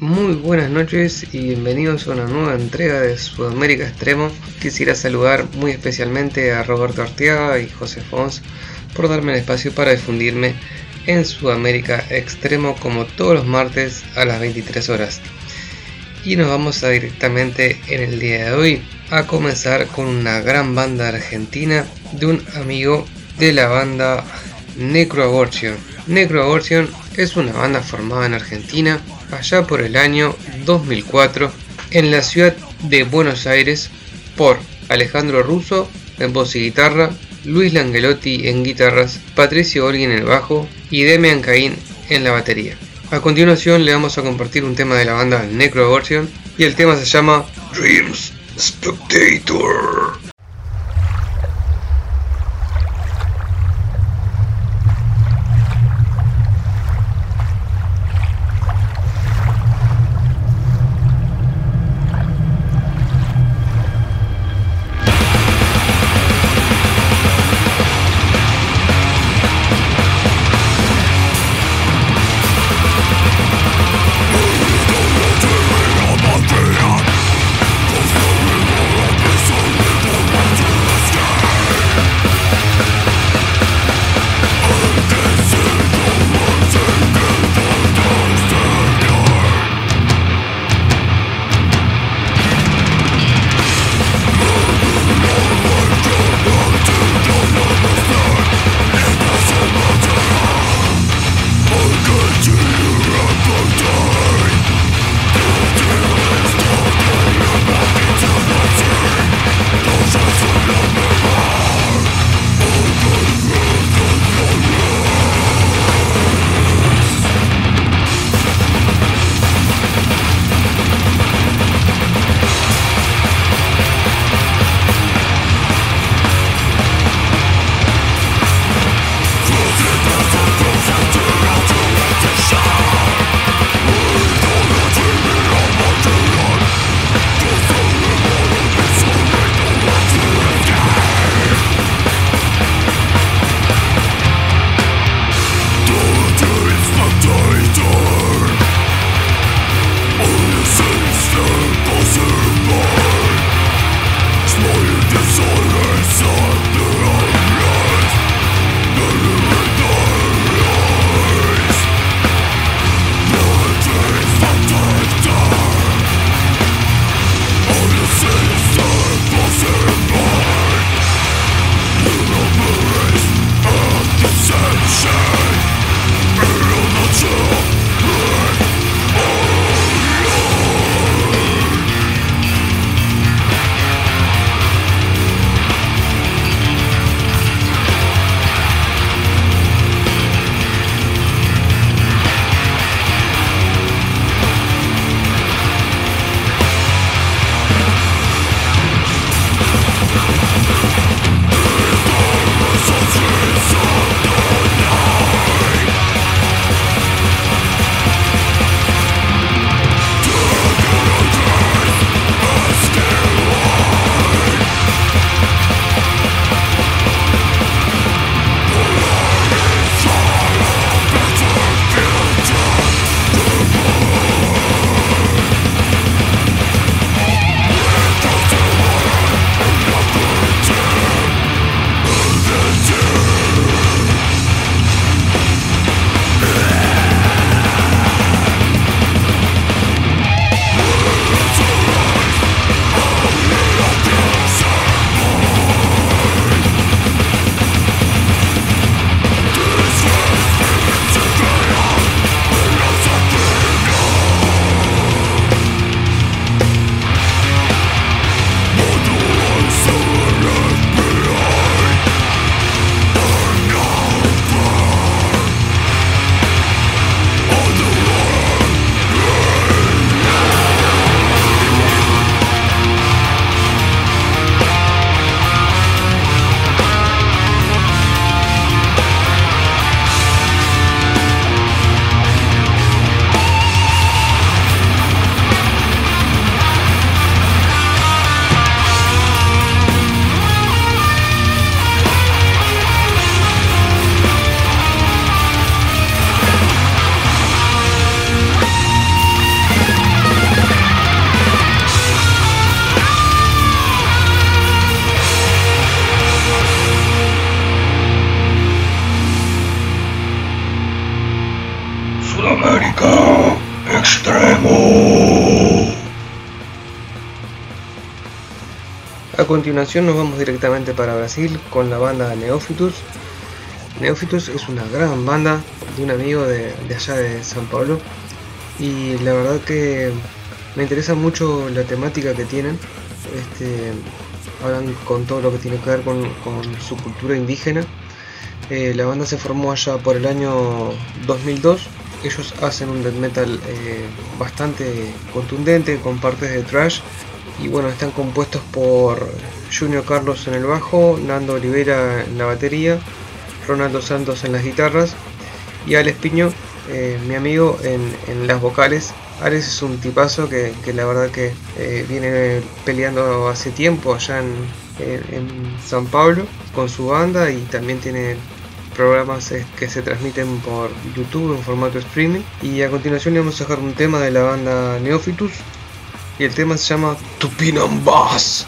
Muy buenas noches y bienvenidos a una nueva entrega de Sudamérica Extremo. Quisiera saludar muy especialmente a Roberto Arteaga y José Fons por darme el espacio para difundirme en Sudamérica Extremo como todos los martes a las 23 horas. Y nos vamos a directamente en el día de hoy a comenzar con una gran banda argentina de un amigo de la banda Necroabortion. Necroabortion es una banda formada en Argentina allá por el año 2004 en la ciudad de Buenos Aires por Alejandro Russo en voz y guitarra, Luis Langelotti en guitarras, Patricio Olguín en el bajo y Demian Caín en la batería. A continuación le vamos a compartir un tema de la banda Necroabortion y el tema se llama Dreams Spectator. Continuación nos vamos directamente para Brasil con la banda Neophytus. Neophytus es una gran banda de un amigo de, allá de San Pablo y la verdad que me interesa mucho la temática que tienen. Este, hablan con todo lo que tiene que ver con, su cultura indígena. Eh, la banda se formó allá por el año 2002. Ellos hacen un death metal eh, bastante contundente con partes de trash y bueno, están compuestos por Junior Carlos en el bajo, Nando Olivera en la batería, Ronaldo Santos en las guitarras y Alex Piño, eh, mi amigo, en, las vocales. Alex es un tipazo que, la verdad que eh, viene peleando hace tiempo allá en, en, San Pablo con su banda y también tiene programas eh, que se transmiten por YouTube en formato streaming. Y a continuación le vamos a dejar un tema de la banda Neophytus y el tema se llama Tupinambas.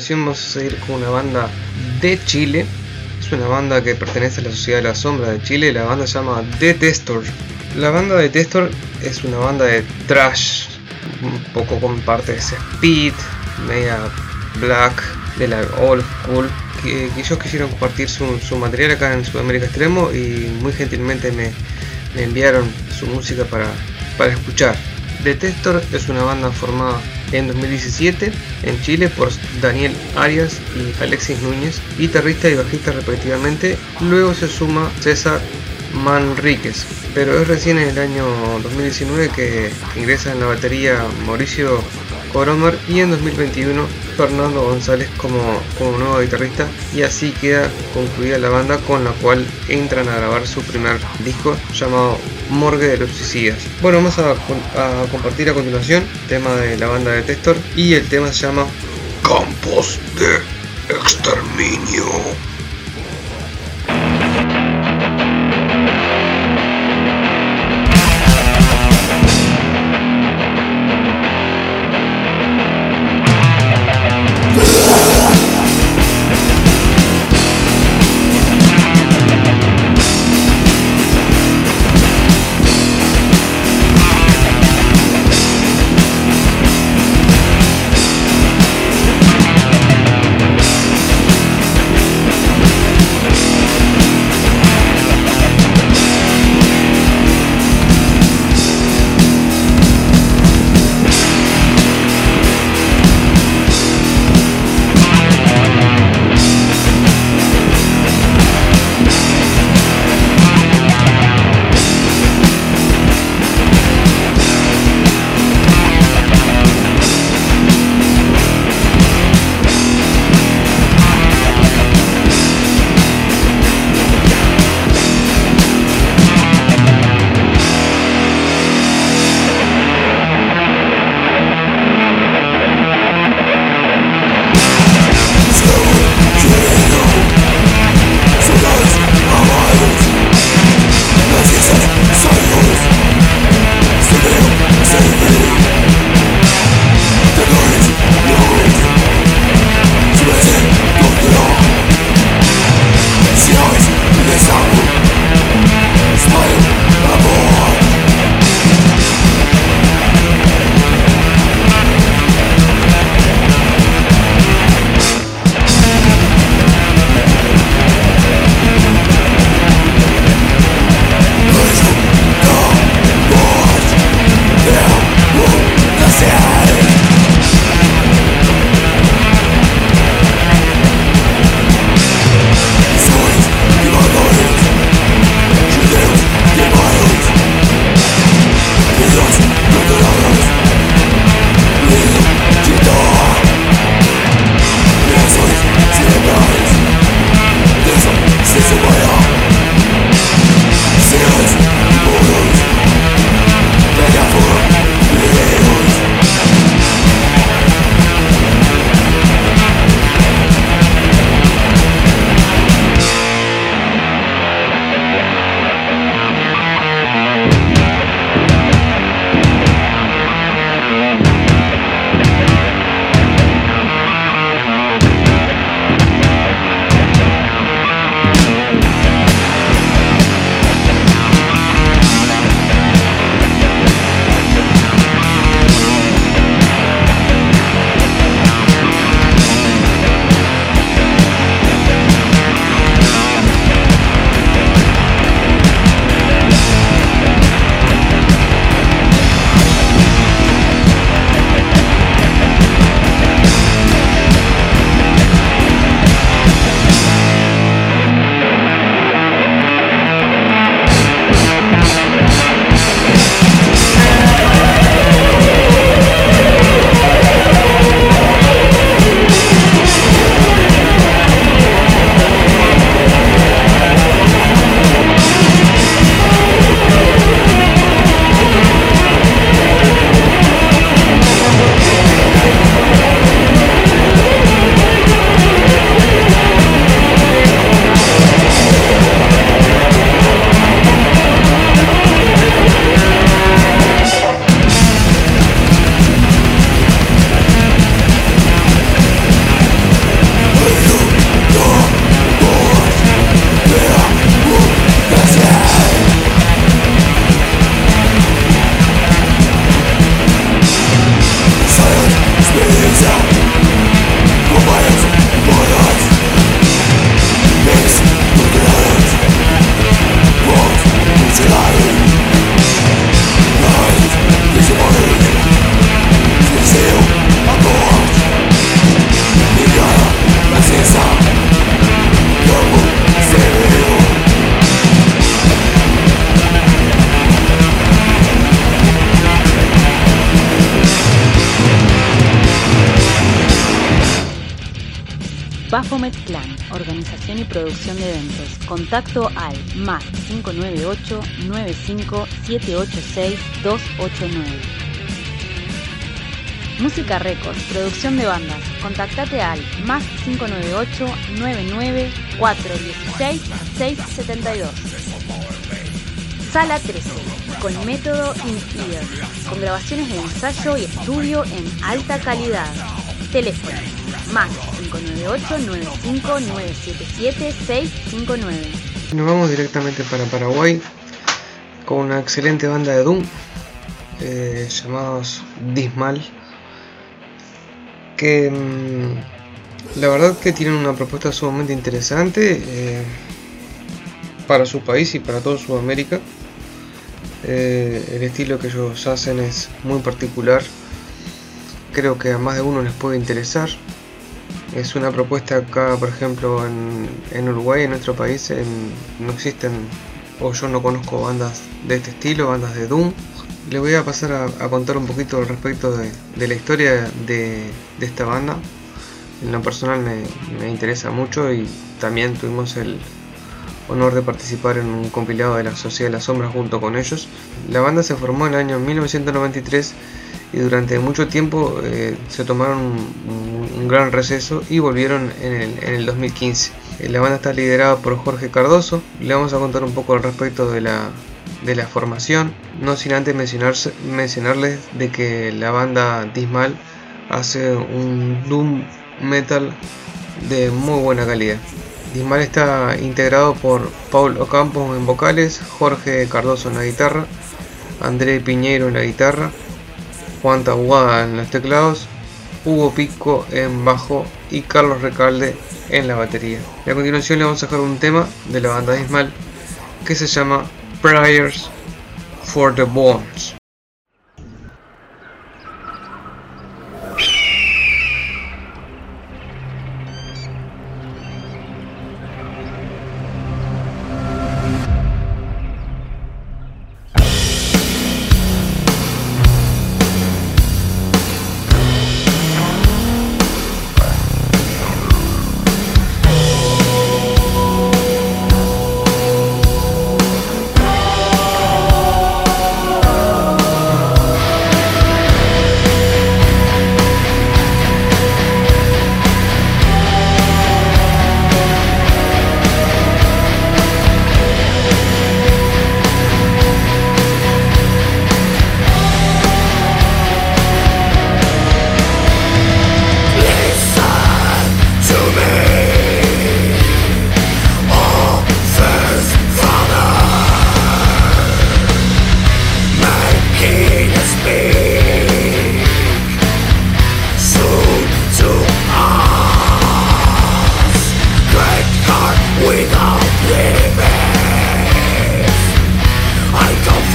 Continuación vamos a seguir con una banda de Chile. Es una banda que pertenece a la Sociedad de la Sombra de Chile. La banda se llama The Testor. La banda de Testor es una banda de trash, un poco con partes speed, media black, de la old school. Que, ellos quisieron compartir su, material acá en Sudamérica Extremo y muy gentilmente me, enviaron su música para, para escuchar. The Testor es una banda formada en 2017 en Chile por Daniel Arias y Alexis Núñez, guitarrista y bajista respectivamente. Luego se suma César Manríquez, pero es recién en el año 2019 que, ingresa en la batería Mauricio Coromer y en 2021 Fernando González como, como nuevo guitarrista y así queda concluida la banda con la cual entran a grabar su primer disco llamado Morgue de los Suicidas. Bueno, vamos a, a compartir a continuación tema de la banda de Testor y el tema se llama Campos de Exterminio. Bafomet Clan, organización y producción de eventos. Contacto al más 598 95 786 289. Música Records, producción de bandas. Contactate al más 598 99 416 672. Sala 13, con método InSpear, con grabaciones de ensayo y estudio en alta calidad. Teléfono más 598-95-977-659. Nos vamos directamente para Paraguay con una excelente banda de Doom eh, llamados Dismal que mm, la verdad que tienen una propuesta sumamente interesante eh, para su país y para toda Sudamérica. Eh, el estilo que ellos hacen es muy particular. Creo que a más de uno les puede interesar. Es una propuesta acá, por ejemplo, en, Uruguay, en nuestro país, no existen, o yo no conozco bandas de este estilo, bandas de Doom. Le voy a pasar a, contar un poquito al respecto de, la historia de, esta banda. En lo personal me, interesa mucho y también tuvimos el honor de participar en un compilado de la Sociedad de las Sombras junto con ellos. La banda se formó en el año 1993 y durante mucho tiempo eh, se tomaron un, gran receso y volvieron en el, 2015. Eh, la banda está liderada por Jorge Cardoso. Le vamos a contar un poco al respecto de la, de la formación, no sin antes mencionarles de que la banda Dismal hace un doom metal de muy buena calidad. Dismal está integrado por Paul Ocampo en vocales, Jorge Cardoso en la guitarra, André Piñeiro en la guitarra, Juan Tabuada en los teclados, Hugo Pico en bajo y Carlos Recalde en la batería. Y a continuación le vamos a dejar un tema de la banda Dismal que se llama Prayers for the Bones.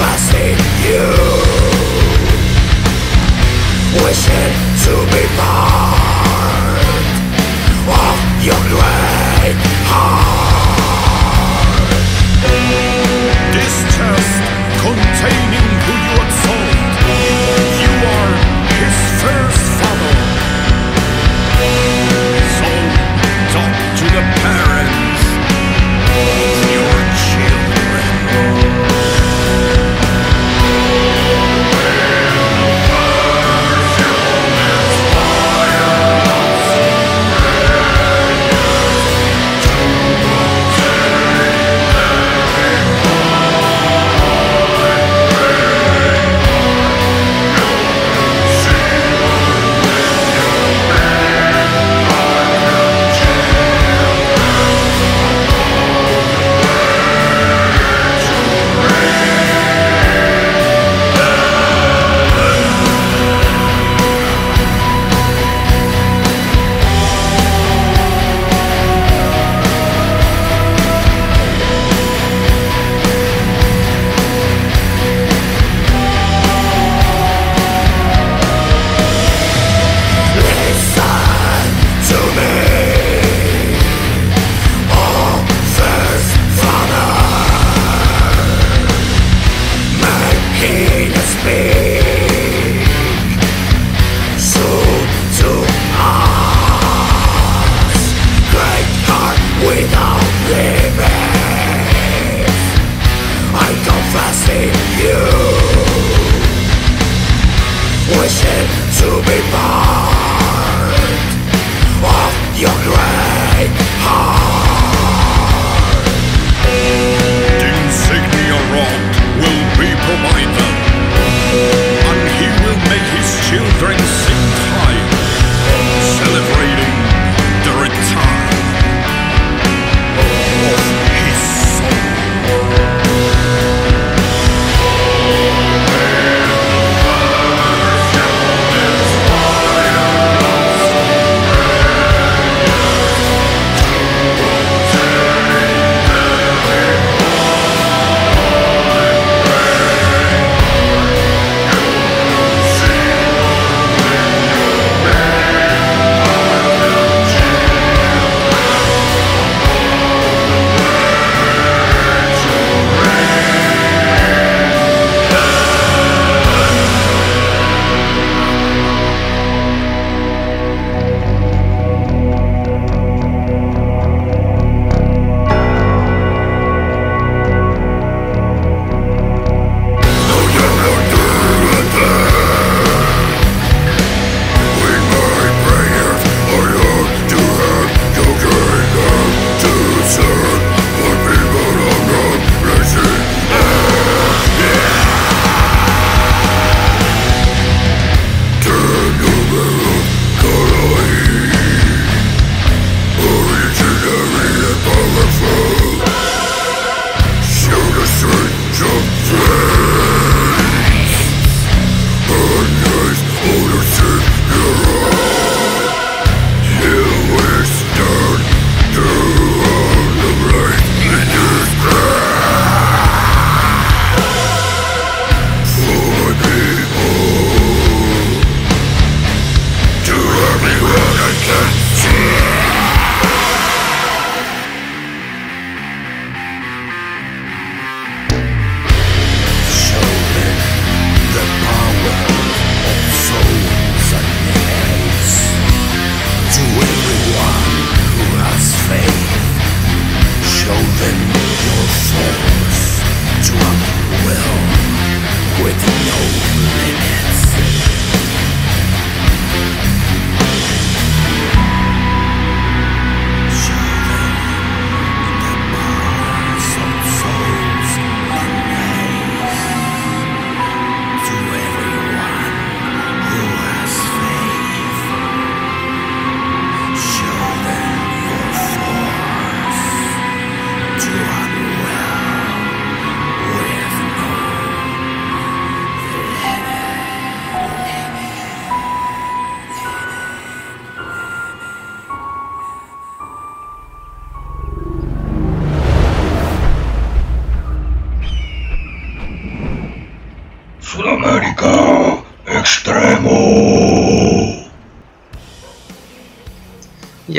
I see you. Wishing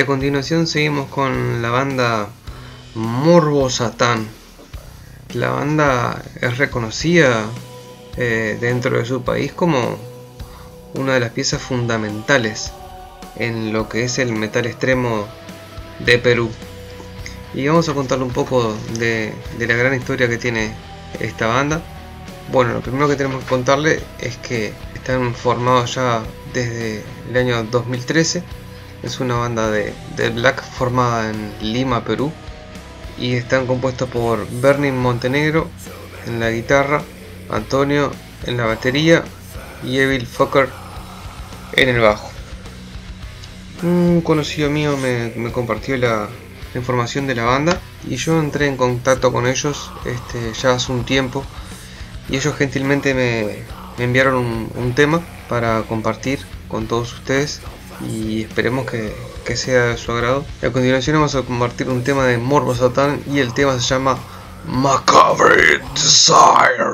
a continuación seguimos con la banda Morbo Satán. La banda es reconocida eh, dentro de su país como una de las piezas fundamentales en lo que es el metal extremo de Perú. Y vamos a contarle un poco de, de la gran historia que tiene esta banda. Bueno, lo primero que tenemos que contarle es que están formados ya desde el año 2013. Es una banda de, de black formada en Lima, Perú. Y están compuestos por Bernie Montenegro en la guitarra, Antonio en la batería y Evil Fucker en el bajo. Un conocido mío me, compartió la, información de la banda y yo entré en contacto con ellos este, ya hace un tiempo y ellos gentilmente me, enviaron un, tema para compartir con todos ustedes y esperemos que, que, sea de su agrado. A continuación vamos a compartir un tema de Morbo Satan y el tema se llama Macabre Desire.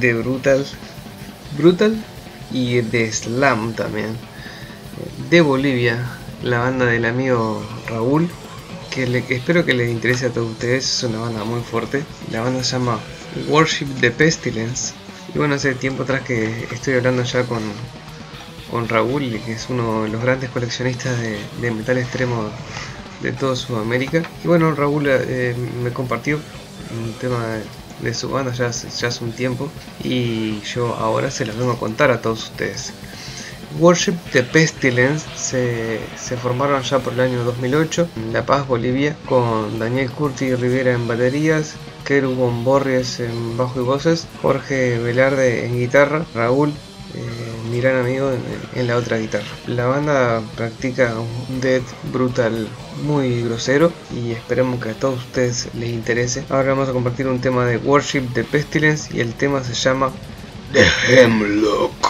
De, brutal, brutal y de slam también. De Bolivia, la banda del amigo Raúl, que espero que les interese a todos ustedes, es una banda muy fuerte. La banda se llama Worship the Pestilence. Y bueno, hace tiempo atrás que estoy hablando ya con, con Raúl, que es uno de los grandes coleccionistas de, metal extremo de toda Sudamérica. Y bueno, Raúl eh, me compartió un tema de, su banda ya, hace un tiempo y yo ahora se los vengo a contar a todos ustedes. Worship the Pestilence se, formaron ya por el año 2008 en La Paz, Bolivia, con Daniel Curti Rivera en baterías, Kerubon Borges en bajo y voces, Jorge Velarde en guitarra, Raúl eh, mi gran amigo en, la otra guitarra. La banda practica un death brutal muy grosero y esperemos que a todos ustedes les interese. Ahora vamos a compartir un tema de Worship de Pestilence y el tema se llama The Hemlock.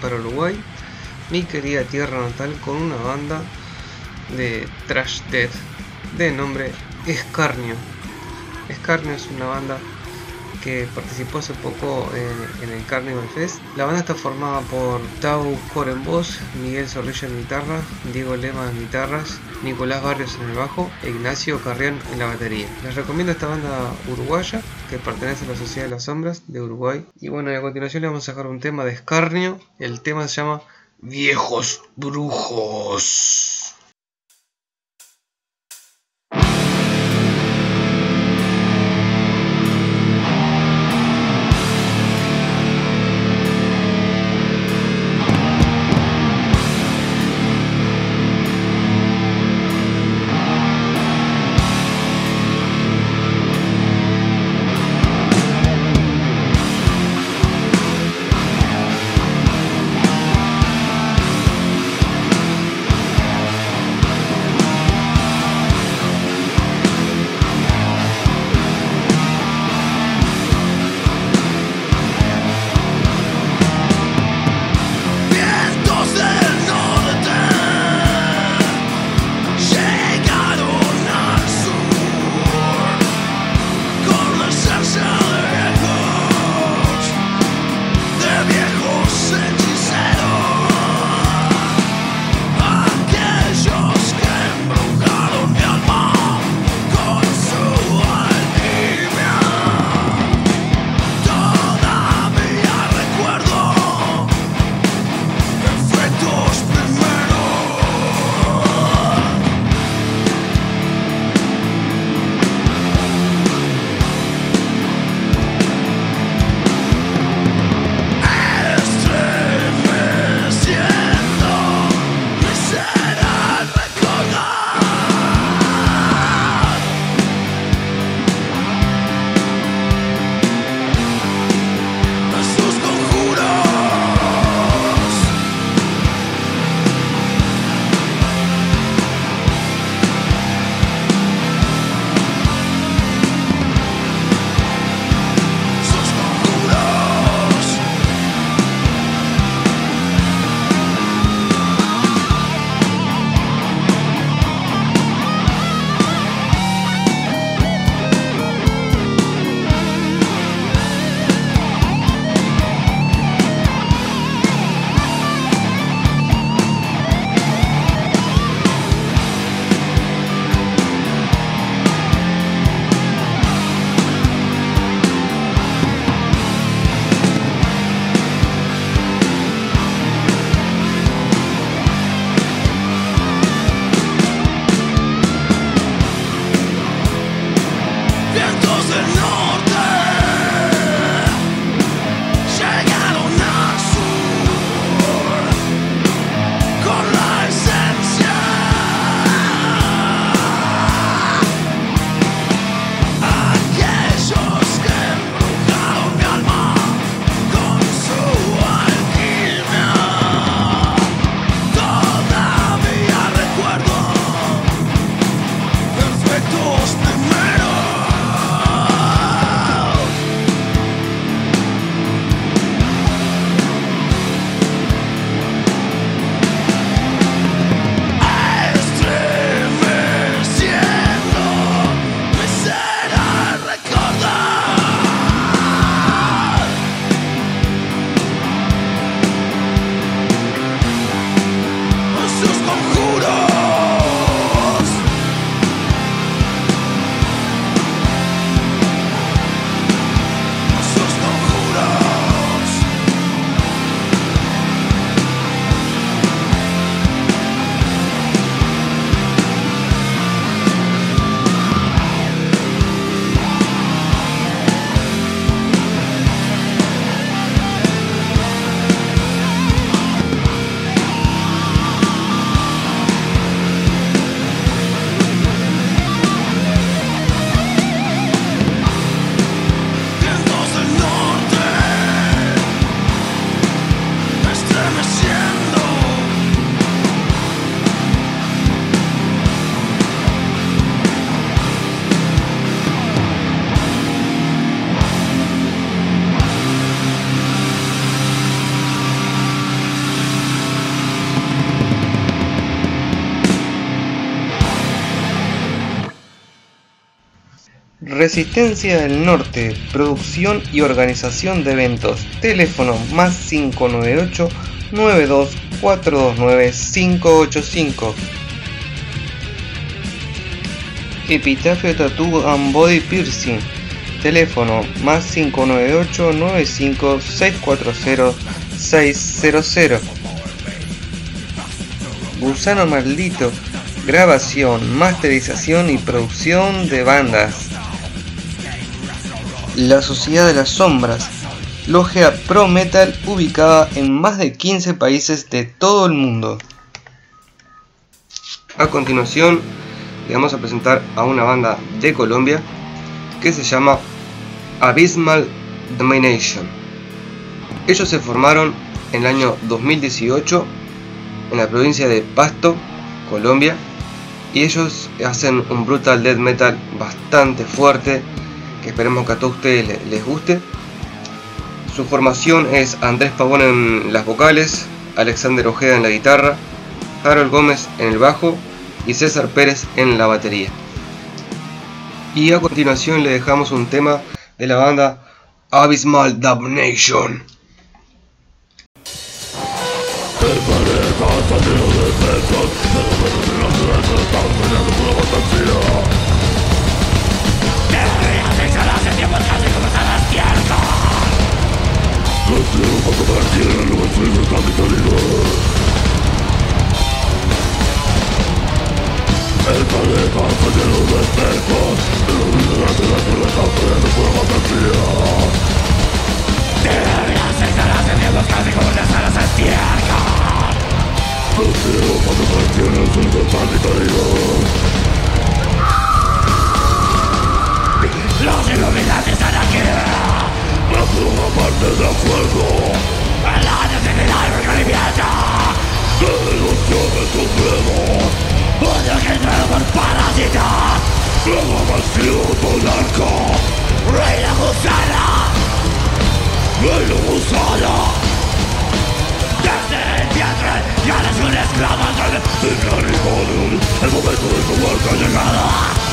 Para Uruguay, mi querida tierra natal, con una banda de trash death de nombre Escarnio. Escarnio es una banda que participó hace poco en, el Carnival Fest. La banda está formada por Tau Core en voz, Miguel Zorrilla en guitarra, Diego Lema en guitarras, Nicolás Barrios en el bajo e Ignacio Carrión en la batería. Les recomiendo esta banda uruguaya que pertenece a la Sociedad de las Sombras de Uruguay. Y bueno, a continuación le vamos a sacar un tema de escarnio. El tema se llama Viejos Brujos. Resistencia del Norte, producción y organización de eventos. Teléfono más 598 92429 585. Epitafio Tattoo and Body Piercing. Teléfono más 598 95 640 600. Gusano Maldito. Grabación, masterización y producción de bandas. La Sociedad de las Sombras. Logia Pro Metal ubicada en más de 15 países de todo el mundo. A continuación, le vamos a presentar a una banda de Colombia que se llama Abysmal Domination. Ellos se formaron en el año 2018 en la provincia de Pasto, Colombia, y ellos hacen un brutal death metal bastante fuerte esperemos que a todos ustedes les guste. Su formación es Andrés Pavón en las vocales, Alexander Ojeda en la guitarra, Harold Gómez en el bajo y César Pérez en la batería. Y a continuación le dejamos un tema de la banda Abysmal Damnation. podracer el nuevo centro el palacio va a caer over the con la catedral la capital en de tierra ya se estará teniendo el castigo las alas al viento podracer el nuevo centro capitalino que Dios el La pluma parte de fuego La necesidad de requerimiento De ilusiones supremos Odio que entra por parásita Luego vacío monarca Reina gusana Reina gusana Desde el vientre ya eres un esclavo Sin animal El momento de tu muerte llegada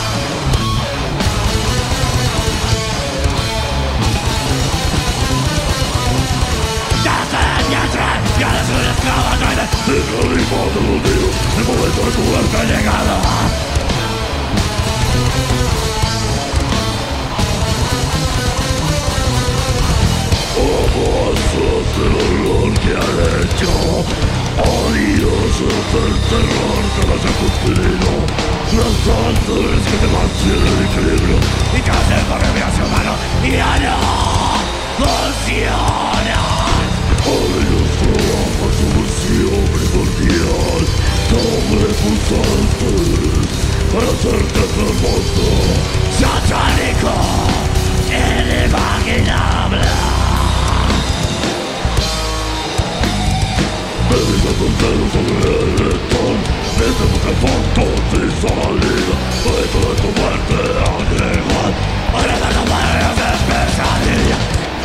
el vientre ya eres un esclavo el de tu del horror que hecho Odiosos del terror que Las alturas que te mantienen el equilibrio Y humano Y funciona para hacerte hermoso, satánico, inimaginable. Medita tus dedos sobre el lector, desde busca fotos y salida, esto de tu muerte a llegar, ahora te lo de pesadilla.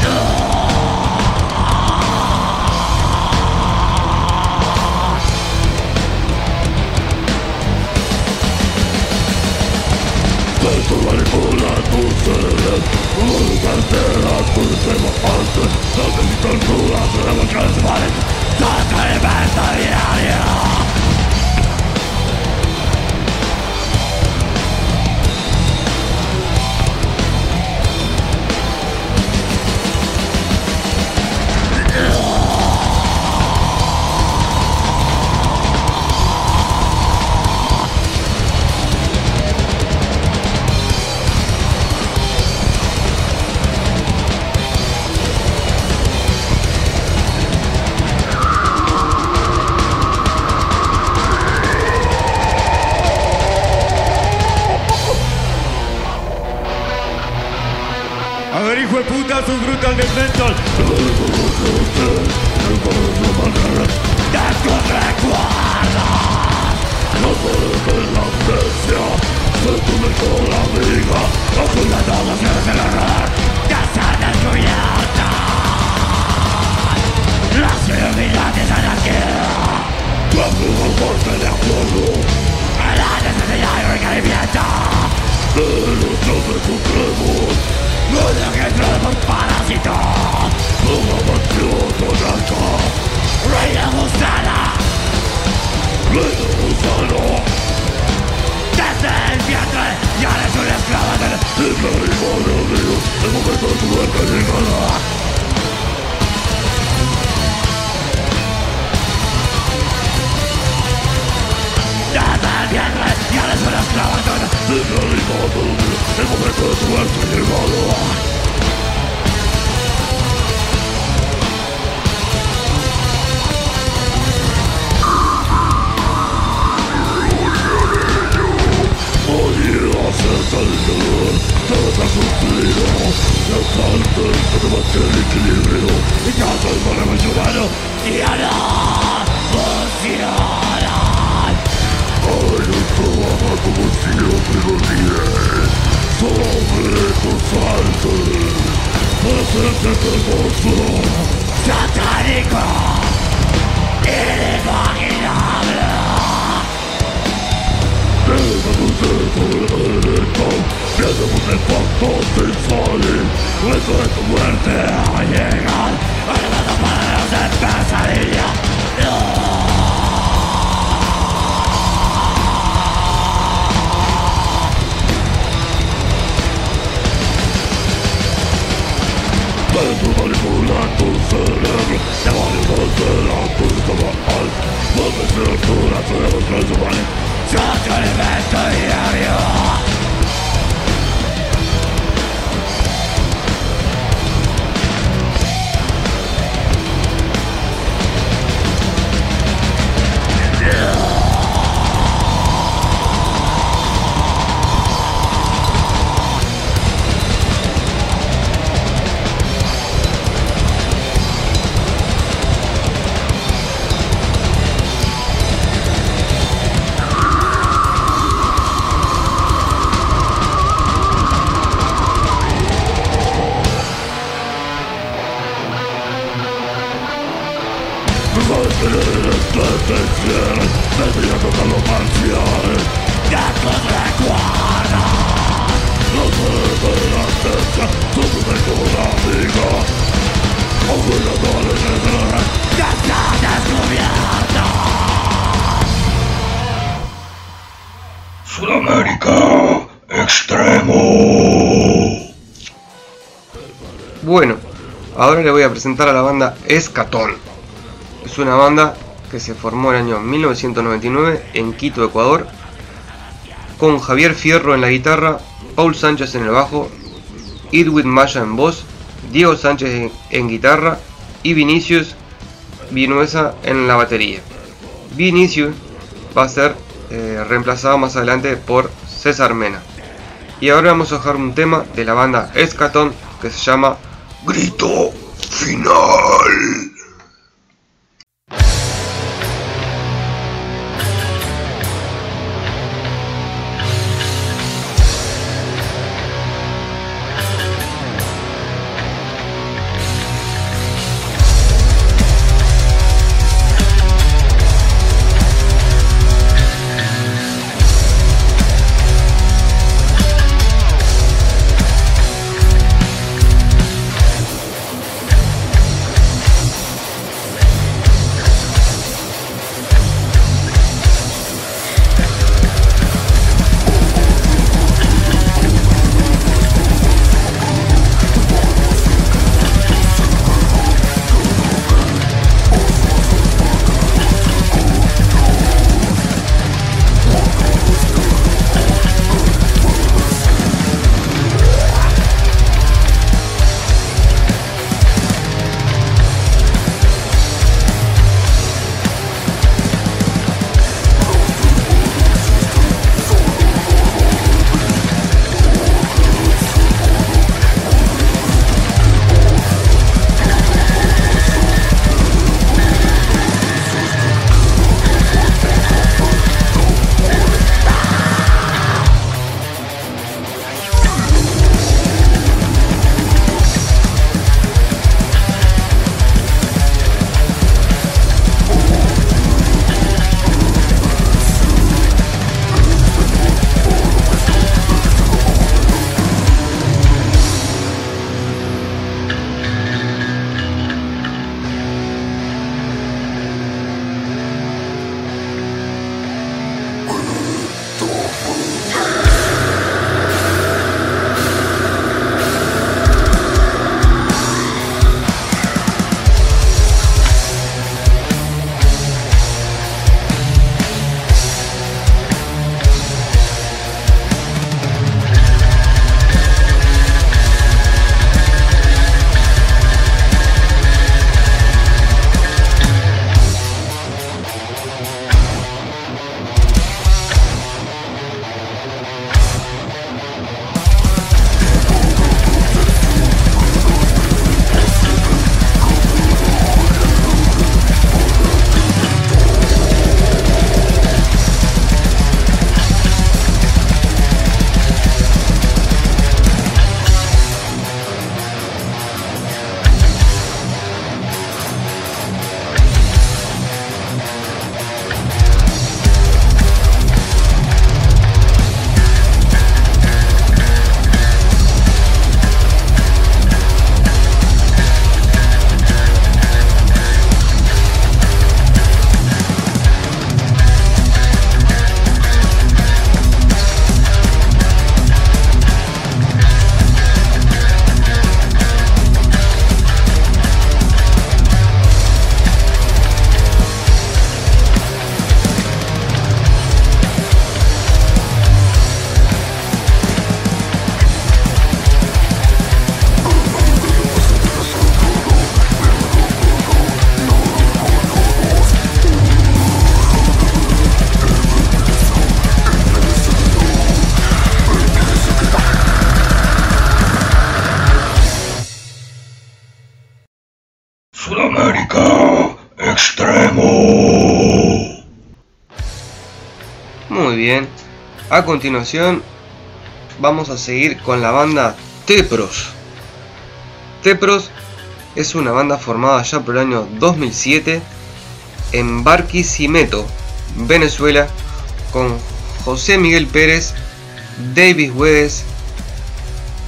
No. Tu manipula tu ser Volverte a tu sistema antes No te mi McMenton. Qu'est-ce que j'ai quoi La survie des anarchistes Quando non porta trovo su cremo Una gran parásito Hubo motivo tanto Reina gusana Reina gusano Desde el vientre Ya eres una esclava del Inmediato de Dios El momento de tu muerte llegada 别。Ya les para la corona. Ve ver el motor. Tengo que cuatro tremolo. El salto. Toda subida, la falta para meterle. Y ya estaba jugando. No! ¡Por Muerte ha llegado, el mundo para los especialistas. Pluma fuerte de acuerdo La necesidad de requerimiento Ahora le voy a presentar a la banda Escatón. Es una banda que se formó en el año 1999 en Quito, Ecuador, con Javier Fierro en la guitarra, Paul Sánchez en el bajo, Edwin Maya en voz, Diego Sánchez en, guitarra y Vinicius Vinuesa en la batería. Vinicius va a ser eh, reemplazado más adelante por César Mena. Y ahora vamos a dejar un tema de la banda Escatón que se llama Grito Final. A continuación vamos a seguir con la banda Tepros. Tepros es una banda formada ya por el año 2007 en Barquisimeto, Venezuela, con José Miguel Pérez, David Huedes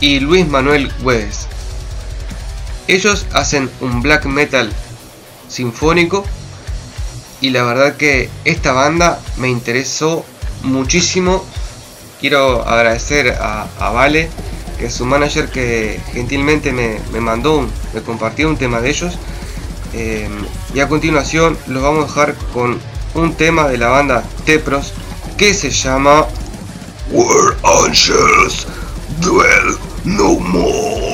y Luis Manuel Huedes. Ellos hacen un black metal sinfónico y la verdad que esta banda me interesó muchísimo. Quiero agradecer a, Vale, que es su manager que gentilmente me, mandó, me compartió un tema de ellos. Eh, y a continuación los vamos a dejar con un tema de la banda Tepros que se llama Where Angels Dwell No More.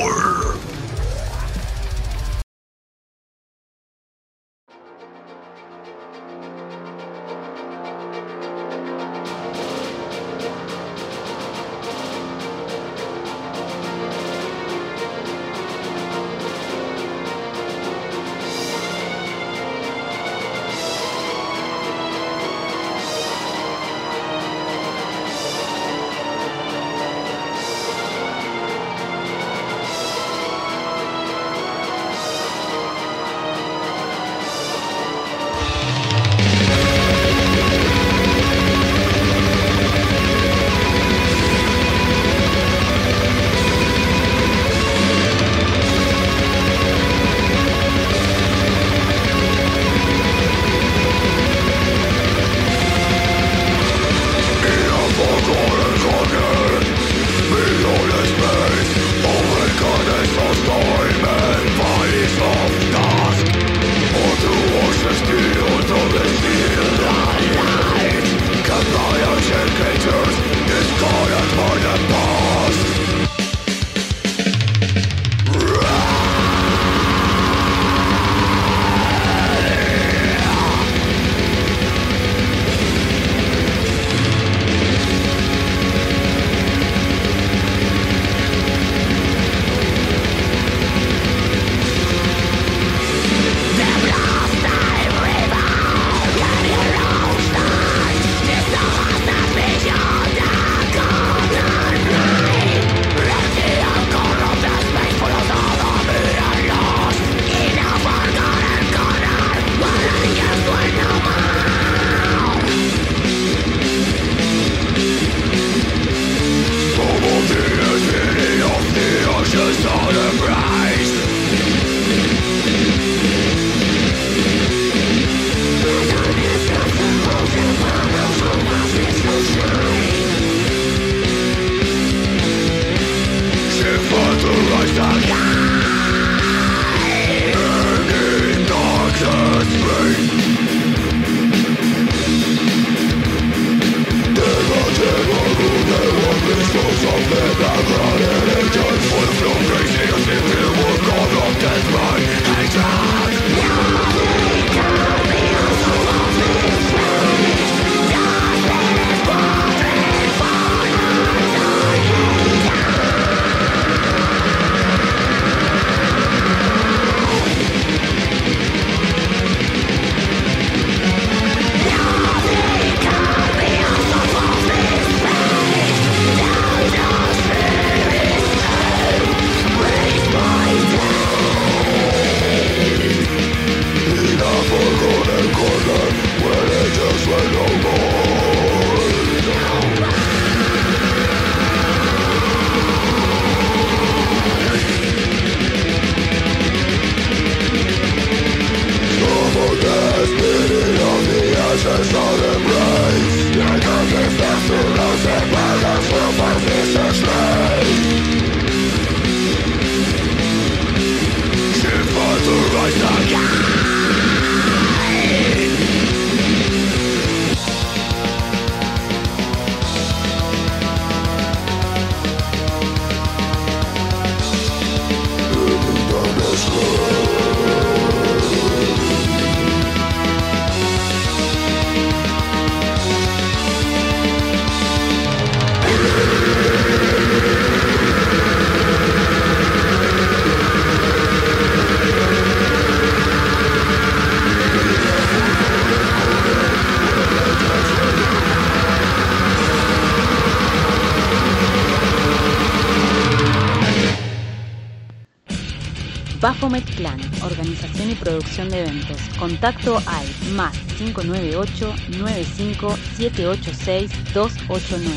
Bafomet Plan, organización y producción de eventos. Contacto al más 598 95 786 289.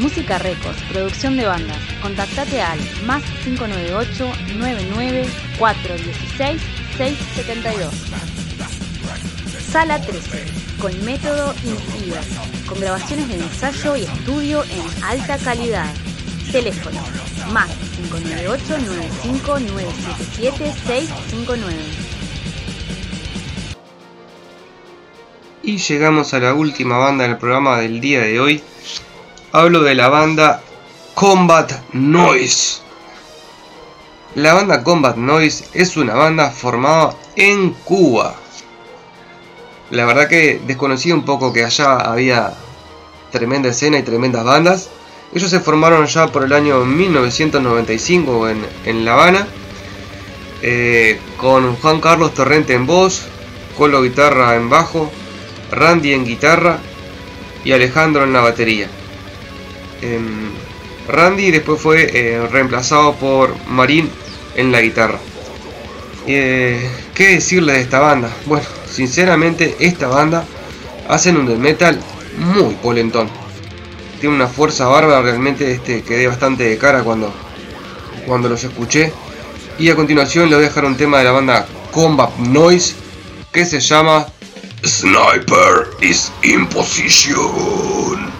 Música Records, producción de bandas. Contactate al más 598 99 416 672. Sala 13, con método Inspira, con grabaciones de ensayo y estudio en alta calidad. Teléfono más 598 95 977 659. Y llegamos a la última banda del programa del día de hoy. Hablo de la banda Combat Noise. La banda Combat Noise es una banda formada en Cuba. La verdad que desconocí un poco que allá había tremenda escena y tremendas bandas. Ellos se formaron ya por el año 1995 en, en La Habana. eh, con Juan Carlos Torrente en voz, Colo guitarra en bajo, Randy en guitarra y Alejandro en la batería. Em, Randy después fue eh, reemplazado por Marín en la guitarra. Eh, ¿Qué decirle de esta banda? Bueno, sinceramente esta banda hacen un metal muy polentón. Tiene una fuerza bárbara, realmente este, quedé bastante de cara cuando, cuando los escuché. Y a continuación les voy a dejar un tema de la banda Combat Noise que se llama Sniper is in position.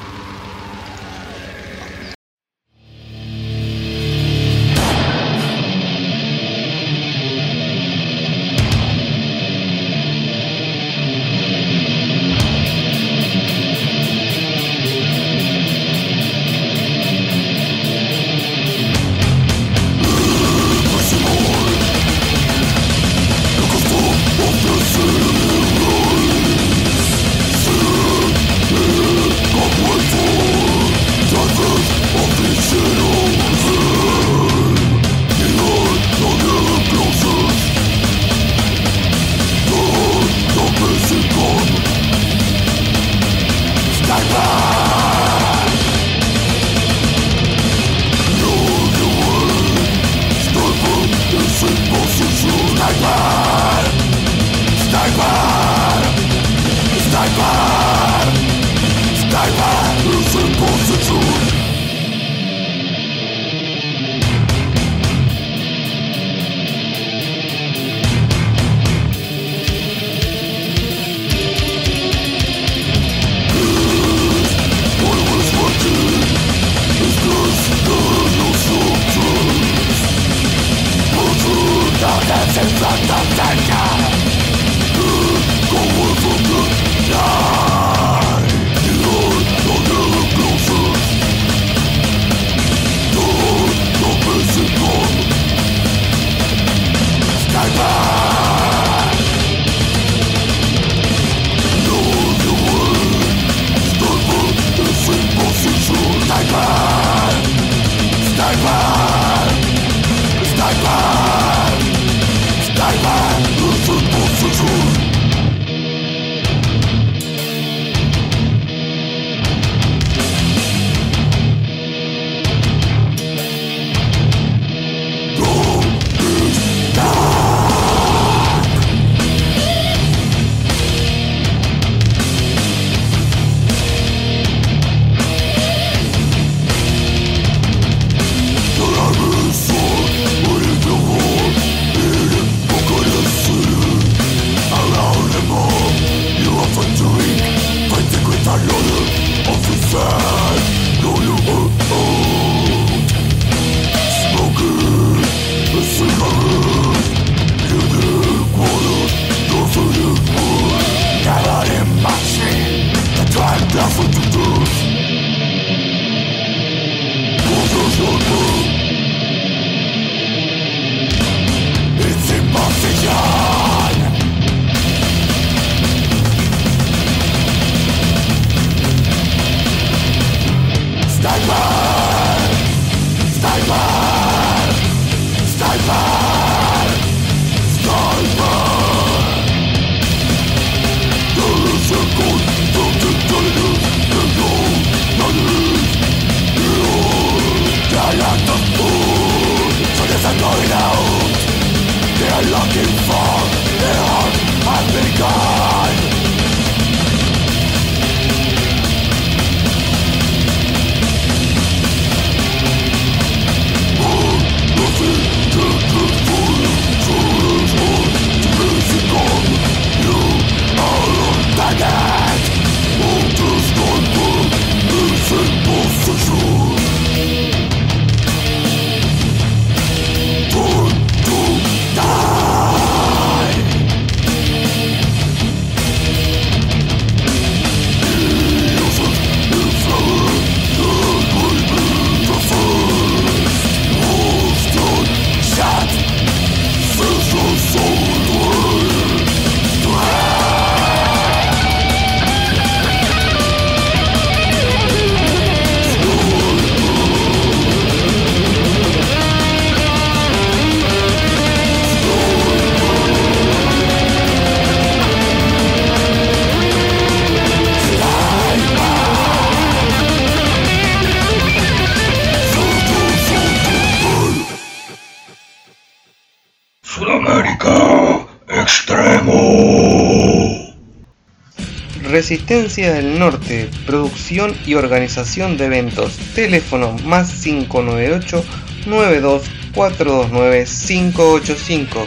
Resistencia del Norte, producción y organización de eventos. Teléfono más 598 92 429 585.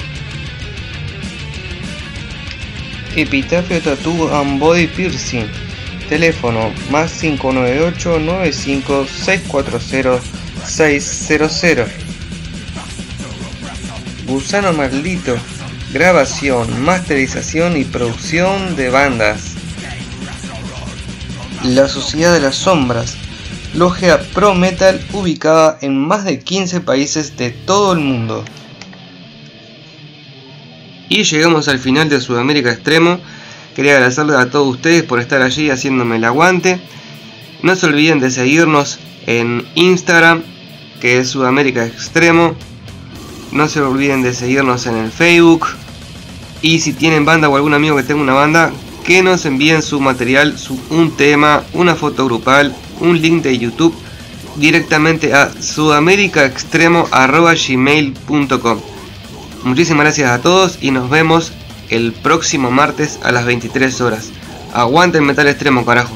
Epitafio Tattoo and Body Piercing. Teléfono más 598 95 640 600. Gusano Maldito. Grabación, masterización y producción de bandas. La Sociedad de las Sombras. Logia Pro Metal ubicada en más de 15 países de todo el mundo. Y llegamos al final de Sudamérica Extremo. Quería agradecerles a todos ustedes por estar allí haciéndome el aguante. No se olviden de seguirnos en Instagram, que es Sudamérica Extremo. No se olviden de seguirnos en el Facebook. Y si tienen banda o algún amigo que tenga una banda, que nos envíen su material, un tema, una foto grupal, un link de YouTube directamente a sudamericaextremo.gmail.com Muchísimas gracias a todos y nos vemos el próximo martes a las 23 horas. Aguanten metal extremo, carajo.